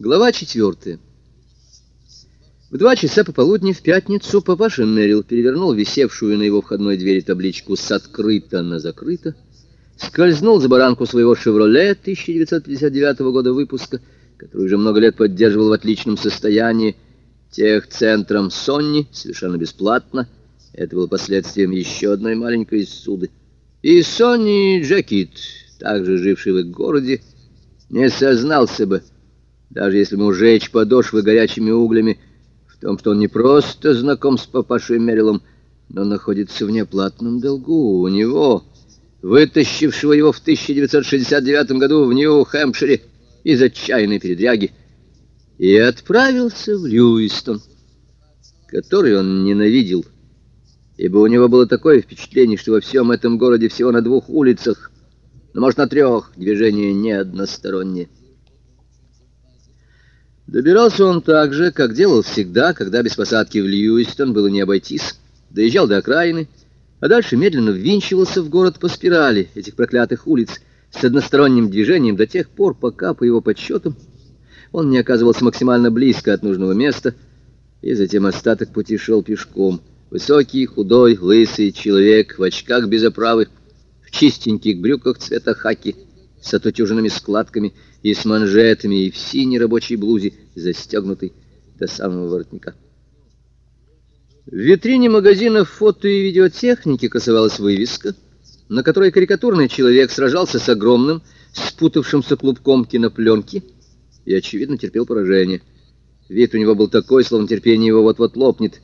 Глава четвертая. В два часа пополудни в пятницу папаша Мерил перевернул висевшую на его входной двери табличку с «Открыто» на «Закрыто», скользнул за баранку своего «Шевроле» 1959 года выпуска, который уже много лет поддерживал в отличном состоянии, техцентром «Сонни» совершенно бесплатно. Это было последствием еще одной маленькой суды. И Сонни Джекит, также живший в их городе, не сознался бы, даже если ему жечь подошвы горячими углями, в том, что он не просто знаком с папашей Мерилом, но находится в неплатном долгу у него, вытащившего его в 1969 году в Нью-Хэмпшире из отчаянной передряги, и отправился в Льюистон, который он ненавидел, ибо у него было такое впечатление, что во всем этом городе всего на двух улицах, но, может, на трех, движение не одностороннее. Добирался он так же, как делал всегда, когда без посадки в Льюистон было не обойтись. Доезжал до окраины, а дальше медленно ввинчивался в город по спирали этих проклятых улиц с односторонним движением до тех пор, пока, по его подсчетам, он не оказывался максимально близко от нужного места, и затем остаток пути шел пешком. Высокий, худой, лысый человек в очках без оправы, в чистеньких брюках цвета хаки, с отутюженными складками и с манжетами, и в синей рабочей блузе, застегнутой до самого воротника. В витрине магазина фото и видеотехники красовалась вывеска, на которой карикатурный человек сражался с огромным, спутавшимся клубком кинопленки и, очевидно, терпел поражение. Вид у него был такой, словно терпение его вот-вот лопнет.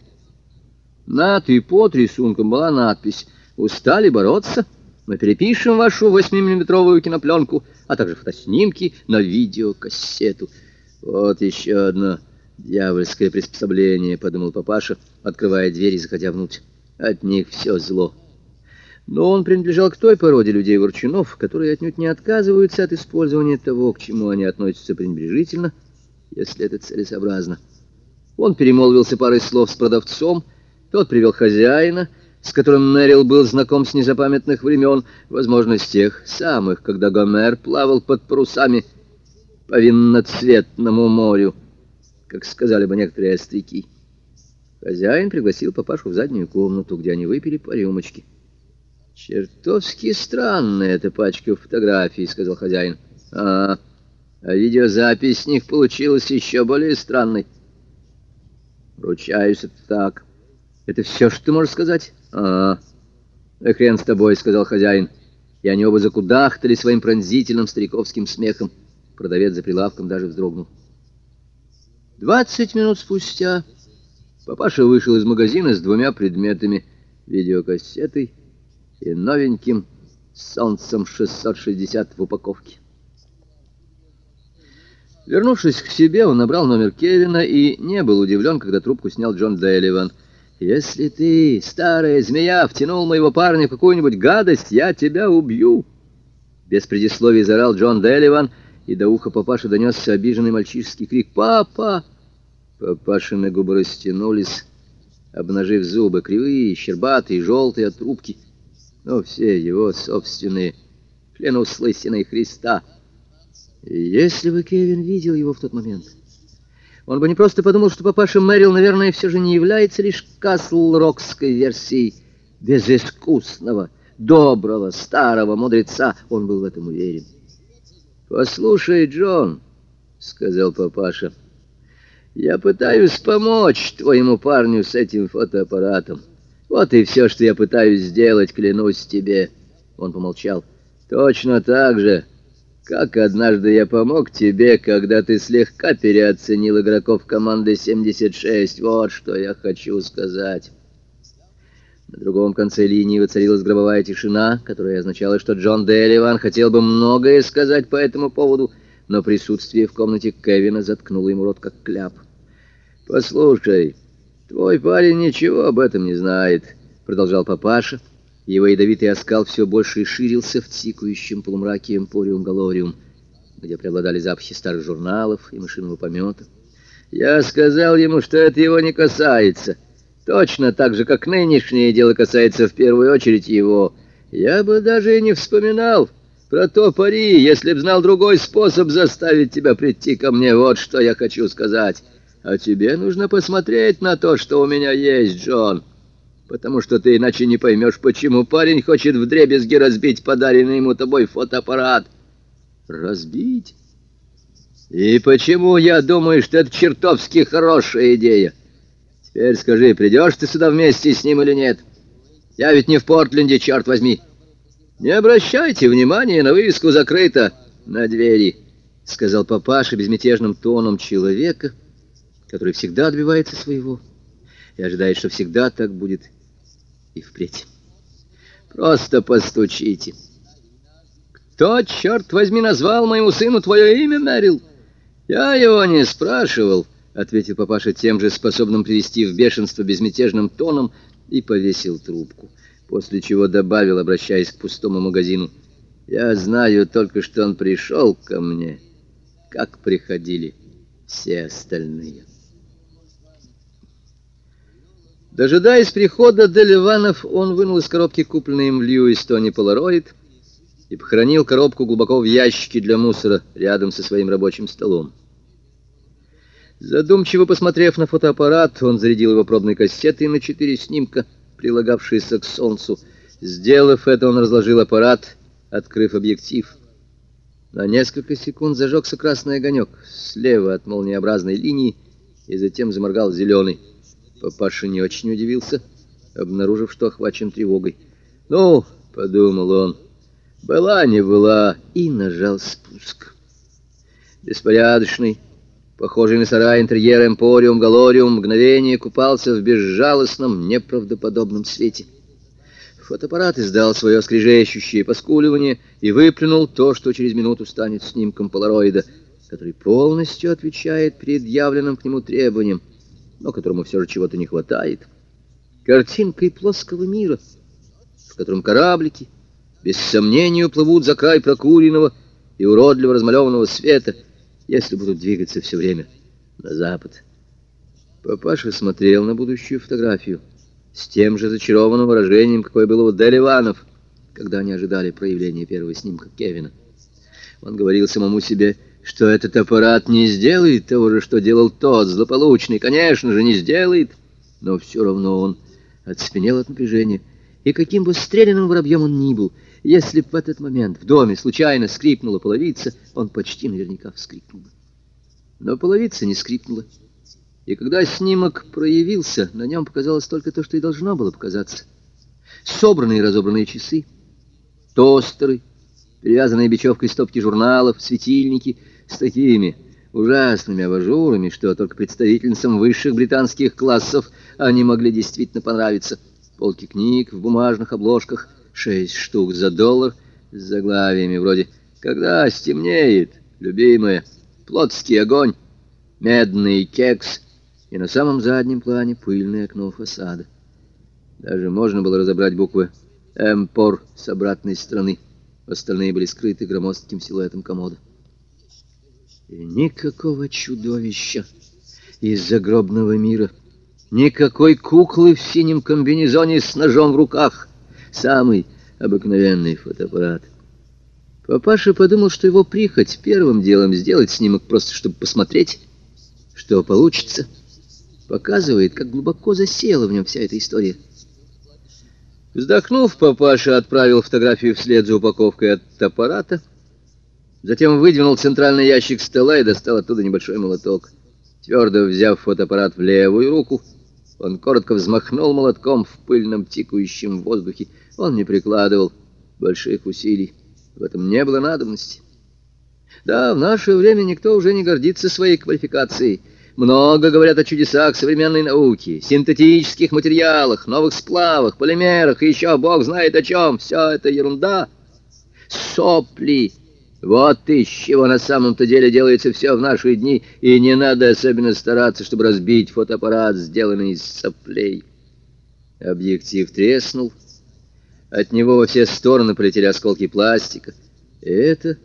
Над и под рисунком была надпись «Устали бороться?» Мы перепишем вашу 8-миллиметровую кинопленку, а также фотоснимки на видеокассету. Вот еще одно дьявольское приспособление, подумал папаша, открывая дверь и заходя внутрь. От них все зло. Но он принадлежал к той породе людей-ворчунов, которые отнюдь не отказываются от использования того, к чему они относятся пренебрежительно, если это целесообразно. Он перемолвился парой слов с продавцом, тот привел хозяина — с которым Мэрил был знаком с незапамятных времен, возможно, с тех самых, когда Гомер плавал под парусами по винноцветному морю, как сказали бы некоторые остряки. Хозяин пригласил папашу в заднюю комнату, где они выпили по рюмочке. «Чертовски странная эта пачка фотографий», — сказал хозяин. «А, а видеозапись с них получилась еще более странной». «Ручаюсь, это так». «Это все, что ты можешь сказать?» «А, да хрен с тобой», — сказал хозяин. И они оба закудахтали своим пронзительным стариковским смехом. Продавец за прилавком даже вздрогнул. Двадцать минут спустя папаша вышел из магазина с двумя предметами — видеокассетой и новеньким солнцем 660 в упаковке. Вернувшись к себе, он набрал номер Кевина и не был удивлен, когда трубку снял Джон Делливан — «Если ты, старая змея, втянул моего парня в какую-нибудь гадость, я тебя убью!» Без предисловий заорал Джон Делливан, и до уха папаши донесся обиженный мальчишеский крик «Папа!». Папашины губы растянулись, обнажив зубы, кривые, щербатые, желтые от трубки, но все его собственные, клянусь лысиной Христа. Если бы Кевин видел его в тот момент... Он бы не просто подумал, что папаша Мэрил, наверное, все же не является лишь Касл-Рокской версией безыскусного, доброго, старого мудреца. Он был в этом уверен. «Послушай, Джон», — сказал папаша, — «я пытаюсь помочь твоему парню с этим фотоаппаратом. Вот и все, что я пытаюсь сделать, клянусь тебе». Он помолчал. «Точно так же, как однажды я помог тебе, когда ты слегка переоценил игроков команды 76. Вот что я хочу сказать. На другом конце линии воцарилась гробовая тишина, которая означала, что Джон Делливан хотел бы многое сказать по этому поводу, но присутствие в комнате Кевина заткнуло ему рот как кляп. «Послушай, твой парень ничего об этом не знает», — продолжал папаша, — его ядовитый оскал все больше и ширился в тикающем полумраке эмпориум галориум, где преобладали запахи старых журналов и машинного помета. Я сказал ему, что это его не касается. Точно так же, как нынешнее дело касается в первую очередь его. Я бы даже и не вспоминал Про то пари, если б знал другой способ заставить тебя прийти ко мне, вот что я хочу сказать. А тебе нужно посмотреть на то, что у меня есть, Джон, потому что ты иначе не поймешь, почему парень хочет вдребезги разбить подаренный ему тобой фотоаппарат. Разбить? И почему я думаю, что это чертовски хорошая идея? Теперь скажи, придешь ты сюда вместе с ним или нет? Я ведь не в Портленде, черт возьми. Не обращайте внимания на вывеску «Закрыто» на двери, — сказал папаша безмятежным тоном человека, который всегда отбивается своего и ожидает, что всегда так будет и впредь. Просто постучите. Кто, черт возьми, назвал моему сыну твое имя, Мэрил? Я его не спрашивал, — ответил папаша тем же способным привести в бешенство безмятежным тоном и повесил трубку, после чего добавил, обращаясь к пустому магазину, «Я знаю только, что он пришел ко мне, как приходили все остальные». Дожидаясь прихода Деливанов, он вынул из коробки купленный им в Льюистоне полароид и похоронил коробку глубоко в ящике для мусора рядом со своим рабочим столом. Задумчиво посмотрев на фотоаппарат, он зарядил его пробной кассетой на четыре снимка, прилагавшиеся к солнцу. Сделав это, он разложил аппарат, открыв объектив. На несколько секунд зажегся красный огонек слева от молниеобразной линии, и затем заморгал зеленый. Папаша не очень удивился, обнаружив, что охвачен тревогой. «Ну, — подумал он, — была не была, и нажал спуск. Беспорядочный, похожий на сарай интерьер Эмпориум Галориум, мгновение купался в безжалостном, неправдоподобном свете. Фотоаппарат издал свое скрижещущее поскуливание и выплюнул то, что через минуту станет снимком полароида, который полностью отвечает предъявленным к нему требованиям, но которому все же чего-то не хватает. Картинкой плоского мира, в котором кораблики без сомнения уплывут за край прокуренного и уродливо размалеванного света — если будут двигаться все время на запад. Папаша смотрел на будущую фотографию с тем же зачарованным выражением, какое было у Дели Ванов, когда они ожидали проявления первого снимка Кевина. Он говорил самому себе, что этот аппарат не сделает того же, что делал тот злополучный. Конечно же, не сделает, но все равно он отспенел от напряжения. И каким бы стрелянным воробьем он ни был, если бы в этот момент в доме случайно скрипнула половица, он почти наверняка вскрикнул бы. Но половица не скрипнула. И когда снимок проявился, на нем показалось только то, что и должно было показаться. Собранные и разобранные часы, тостеры, перевязанные бечевкой стопки журналов, светильники с такими ужасными абажурами, что только представительницам высших британских классов они могли действительно понравиться. Полки книг в бумажных обложках — шесть штук за доллар с заглавиями вроде «Когда стемнеет, любимая», «Плотский огонь», «Медный кекс» и на самом заднем плане пыльное окно фасада. Даже можно было разобрать буквы «Эмпор» с обратной стороны. Остальные были скрыты громоздким силуэтом комода. И никакого чудовища из загробного мира, никакой куклы в синем комбинезоне с ножом в руках — самый обыкновенный фотоаппарат. Папаша подумал, что его прихоть первым делом сделать снимок просто, чтобы посмотреть, что получится. Показывает, как глубоко засела в нем вся эта история. Вздохнув, папаша отправил фотографию вслед за упаковкой от аппарата, затем выдвинул центральный ящик стола и достал оттуда небольшой молоток. Твердо взяв фотоаппарат в левую руку, он коротко взмахнул молотком в пыльном тикающем воздухе. Он не прикладывал больших усилий. В этом не было надобности. Да, в наше время никто уже не гордится своей квалификацией. Много говорят о чудесах современной науки, синтетических материалах, новых сплавах, полимерах и еще бог знает о чем. Все это ерунда. Сопли. Вот из чего на самом-то деле делается все в наши дни, и не надо особенно стараться, чтобы разбить фотоаппарат, сделанный из соплей. Объектив треснул. От него во все стороны полетели осколки пластика. Это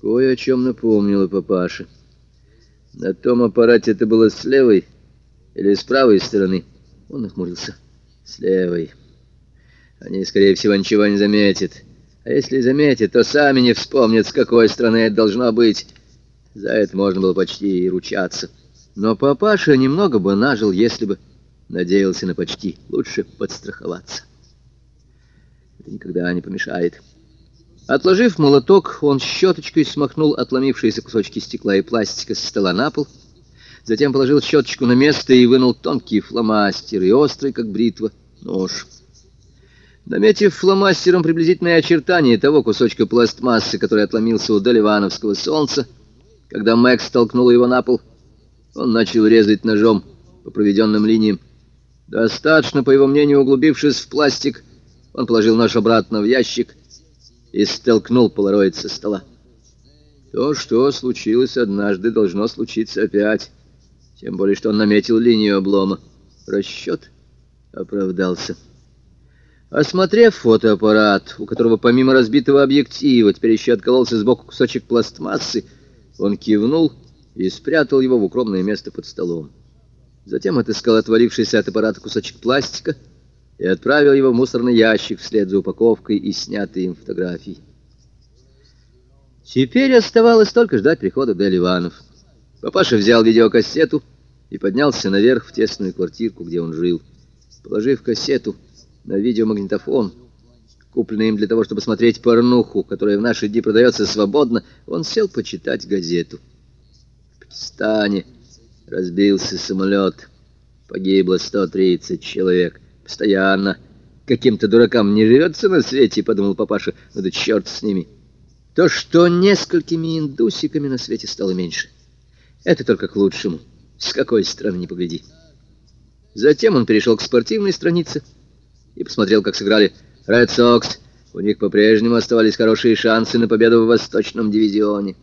кое о чем напомнило папаше. На том аппарате это было с левой или с правой стороны. Он нахмурился. С левой. Они, скорее всего, ничего не заметят. А если заметят, то сами не вспомнят, с какой страны это должно быть. За это можно было почти и ручаться. Но папаша немного бы нажил, если бы надеялся на почти. Лучше подстраховаться. Это никогда не помешает. Отложив молоток, он щеточкой смахнул отломившиеся кусочки стекла и пластика со стола на пол, затем положил щеточку на место и вынул тонкий фломастер и острый, как бритва, нож. Наметив фломастером приблизительные очертания того кусочка пластмассы, который отломился у Доливановского солнца, когда Мэг столкнул его на пол, он начал резать ножом по проведенным линиям. Достаточно, по его мнению, углубившись в пластик, он положил нож обратно в ящик — и столкнул полароид со стола. То, что случилось однажды, должно случиться опять. Тем более, что он наметил линию облома. Расчет оправдался. Осмотрев фотоаппарат, у которого помимо разбитого объектива теперь еще откололся сбоку кусочек пластмассы, он кивнул и спрятал его в укромное место под столом. Затем отыскал отвалившийся от аппарата кусочек пластика — и отправил его в мусорный ящик вслед за упаковкой и снятой им фотографией. Теперь оставалось только ждать прихода Дель Иванов. Папаша взял видеокассету и поднялся наверх в тесную квартирку, где он жил. Положив кассету на видеомагнитофон, купленный им для того, чтобы смотреть порнуху, которая в наши дни продается свободно, он сел почитать газету. В Пакистане разбился самолет. Погибло 130 человек. Постоянно. Каким-то дуракам не живется на свете, подумал папаша. Ну да черт с ними. То, что несколькими индусиками на свете стало меньше. Это только к лучшему. С какой стороны не погляди. Затем он перешел к спортивной странице и посмотрел, как сыграли Red Sox. У них по-прежнему оставались хорошие шансы на победу в Восточном дивизионе.